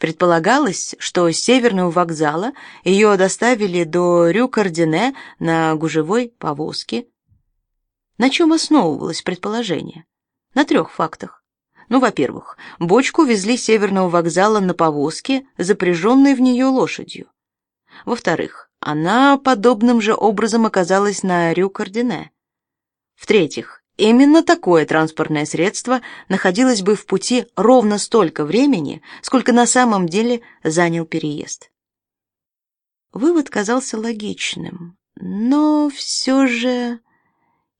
Предполагалось, что с северного вокзала ее доставили до Рю-Кардине на гужевой повозке. На чем основывалось предположение? На трех фактах. Ну, во-первых, бочку везли с северного вокзала на повозке, запряженной в нее лошадью. Во-вторых, она подобным же образом оказалась на Рю-Кардине. В-третьих, Именно такое транспортное средство находилось бы в пути ровно столько времени, сколько на самом деле занял переезд. Вывод казался логичным, но все же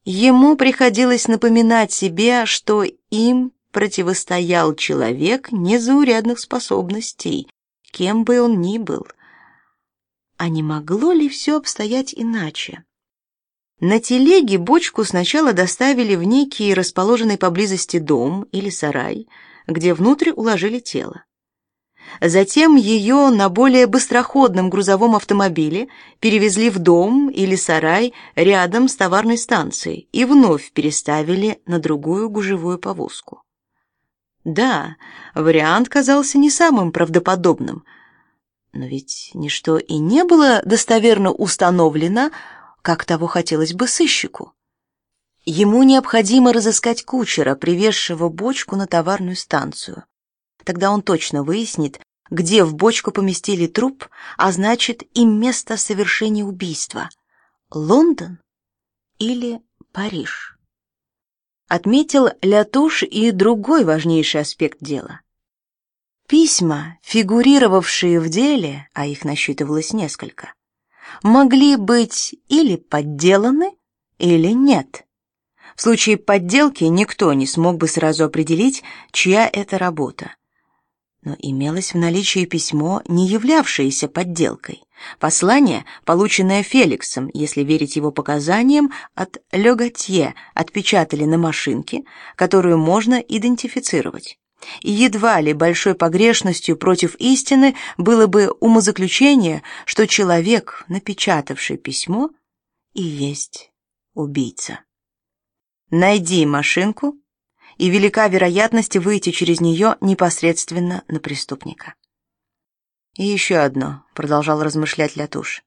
ему приходилось напоминать себе, что им противостоял человек незаурядных способностей, кем бы он ни был. А не могло ли все обстоять иначе? На телеге бочку сначала доставили в некий расположенный поблизости дом или сарай, где внутрь уложили тело. Затем ее на более быстроходном грузовом автомобиле перевезли в дом или сарай рядом с товарной станцией и вновь переставили на другую гужевую повозку. Да, вариант казался не самым правдоподобным, но ведь ничто и не было достоверно установлено, как того хотелось бы сыщику. Ему необходимо разыскать кучера, привезшего бочку на товарную станцию. Тогда он точно выяснит, где в бочку поместили труп, а значит и место совершения убийства. Лондон или Париж? Отметил Лятуш и другой важнейший аспект дела. Письма, фигурировавшие в деле, а их насчитывалось несколько, могли быть или подделаны, или нет. В случае подделки никто не смог бы сразу определить, чья это работа. Но имелось в наличии письмо, не являвшееся подделкой. Послание, полученное Феликсом, если верить его показаниям, от Леготье отпечатали на машинке, которую можно идентифицировать. И едва ли большой погрешностью против истины было бы умозаключение, что человек, напечатавший письмо, и есть убийца. Найди машинку, и велика вероятность выйти через нее непосредственно на преступника. И еще одно, продолжал размышлять Лятуш.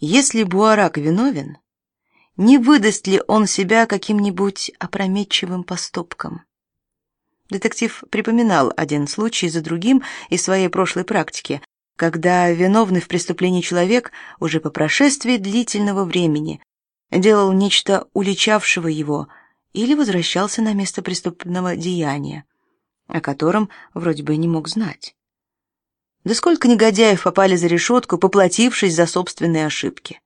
Если Буарак виновен, не выдаст ли он себя каким-нибудь опрометчивым поступком? Детектив припоминал один случай за другим из своей прошлой практики, когда виновный в преступлении человек уже по прошествии длительного времени делал нечто уличавшего его или возвращался на место преступного деяния, о котором вроде бы не мог знать. Да сколько негодяев попали за решетку, поплатившись за собственные ошибки.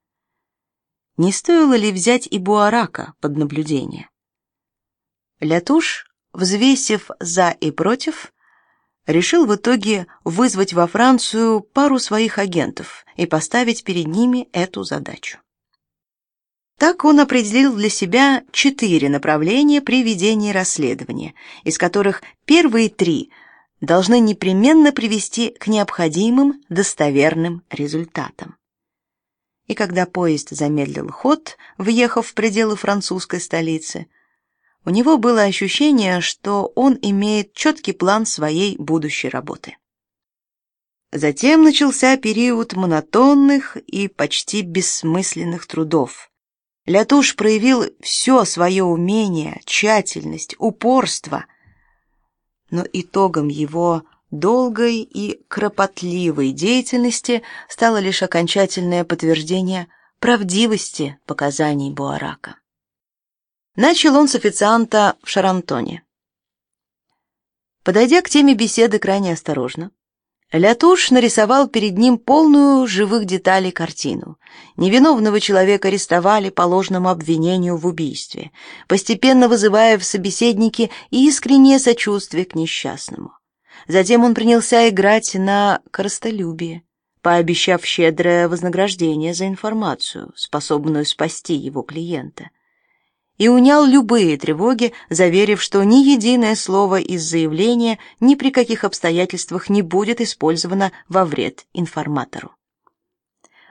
Не стоило ли взять и Буарака под наблюдение? Лятуш взвесив за и против, решил в итоге вызвать во Францию пару своих агентов и поставить перед ними эту задачу. Так он определил для себя четыре направления при ведении расследования, из которых первые три должны непременно привести к необходимым достоверным результатам. И когда поезд замедлил ход, въехав в пределы французской столицы, у него было ощущение, что он имеет четкий план своей будущей работы. Затем начался период монотонных и почти бессмысленных трудов. Лятуш проявил все свое умение, тщательность, упорство, но итогом его долгой и кропотливой деятельности стало лишь окончательное подтверждение правдивости показаний Буарака. Начал он с официанта в Шарантоне. Подойдя к теме беседы крайне осторожно, Лятуш нарисовал перед ним полную живых деталей картину. Невиновного человека арестовали по ложному обвинению в убийстве, постепенно вызывая в собеседнике искреннее сочувствие к несчастному. Затем он принялся играть на коростолюбие, пообещав щедрое вознаграждение за информацию, способную спасти его клиента и унял любые тревоги, заверив, что ни единое слово из заявления ни при каких обстоятельствах не будет использовано во вред информатору.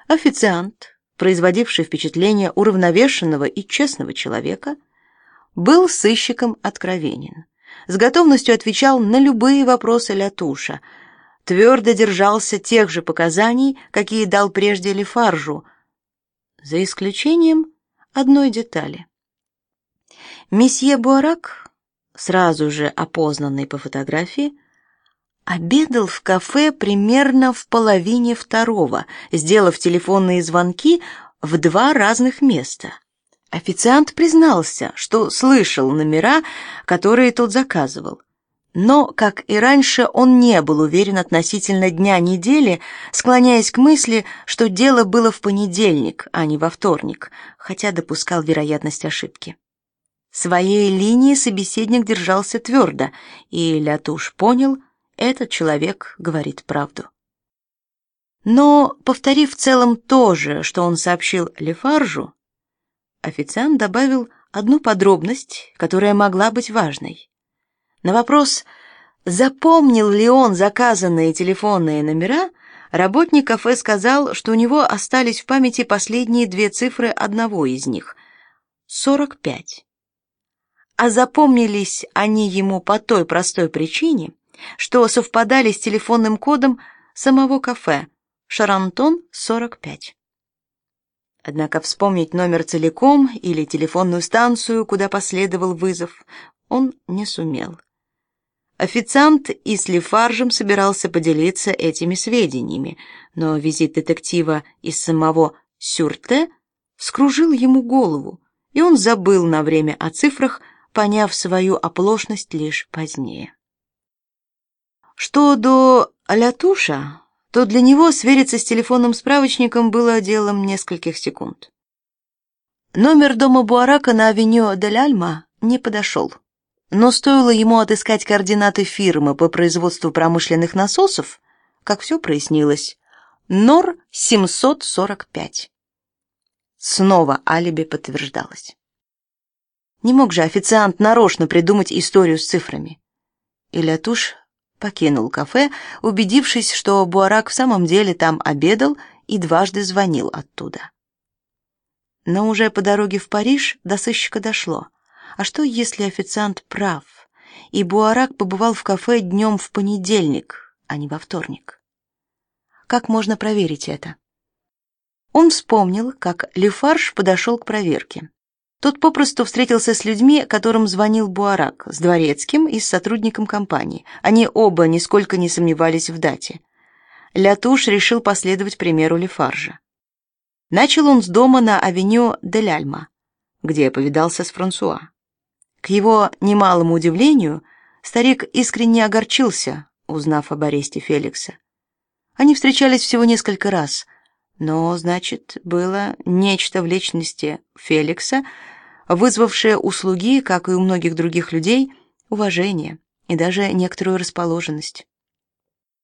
Официант, производивший впечатление уравновешенного и честного человека, был сыщиком откровенен. С готовностью отвечал на любые вопросы Лятуша, твердо держался тех же показаний, какие дал прежде Лефаржу, за исключением одной детали. Месье Буарак, сразу же опознанный по фотографии, обедал в кафе примерно в половине второго, сделав телефонные звонки в два разных места. Официант признался, что слышал номера, которые тот заказывал. Но, как и раньше, он не был уверен относительно дня недели, склоняясь к мысли, что дело было в понедельник, а не во вторник, хотя допускал вероятность ошибки. Своей линии собеседник держался твердо, и Лятуш понял, этот человек говорит правду. Но, повторив в целом то же, что он сообщил Лефаржу, официант добавил одну подробность, которая могла быть важной. На вопрос, запомнил ли он заказанные телефонные номера, работник кафе сказал, что у него остались в памяти последние две цифры одного из них — 45. А запомнились они ему по той простой причине, что совпадали с телефонным кодом самого кафе Шарантон 45. Однако вспомнить номер целиком или телефонную станцию, куда последовал вызов, он не сумел. Официант и с Лефаржем собирался поделиться этими сведениями, но визит детектива из самого Сюрте скружил ему голову, и он забыл на время о цифрах, поняв свою оплошность лишь позднее. Что до Алятуша, то для него свериться с телефонным справочником было делом нескольких секунд. Номер дома Буарака на авеню Дель Альма не подошел. Но стоило ему отыскать координаты фирмы по производству промышленных насосов, как все прояснилось. НОР 745. Снова алиби подтверждалось. Не мог же официант нарочно придумать историю с цифрами. Или Атуш покинул кафе, убедившись, что Буарак в самом деле там обедал и дважды звонил оттуда. Но уже по дороге в Париж до сыщика дошло. А что, если официант прав, и Буарак побывал в кафе днем в понедельник, а не во вторник? Как можно проверить это? Он вспомнил, как Лефарж подошел к проверке. Тот попросту встретился с людьми, которым звонил Буарак, с дворецким и с сотрудником компании. Они оба нисколько не сомневались в дате. Лятуш решил последовать примеру Лефаржа. Начал он с дома на авеню Дель Альма, где повидался с Франсуа. К его немалому удивлению, старик искренне огорчился, узнав об аресте Феликса. Они встречались всего несколько раз, но, значит, было нечто в личности Феликса, вызвавшее у слуги, как и у многих других людей, уважение и даже некоторую расположенность.